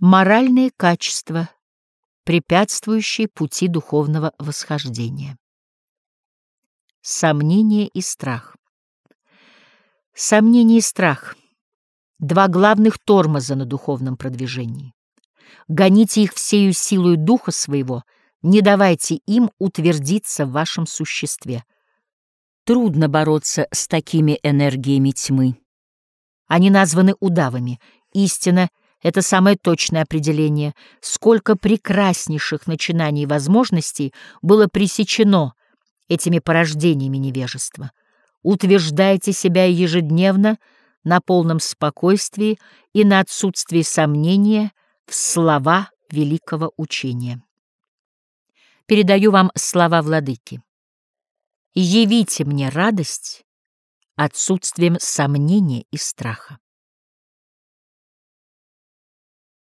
Моральные качества, препятствующие пути духовного восхождения. Сомнение и страх. Сомнение и страх — два главных тормоза на духовном продвижении. Гоните их всею силою духа своего, не давайте им утвердиться в вашем существе. Трудно бороться с такими энергиями тьмы. Они названы удавами. Истина — это самое точное определение, сколько прекраснейших начинаний и возможностей было пресечено этими порождениями невежества. Утверждайте себя ежедневно на полном спокойствии и на отсутствии сомнения в слова великого учения. Передаю вам слова владыки. «Явите мне радость отсутствием сомнения и страха».